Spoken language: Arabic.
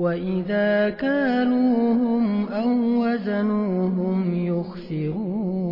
وإذا كالوهم أو وزنوهم يخسرون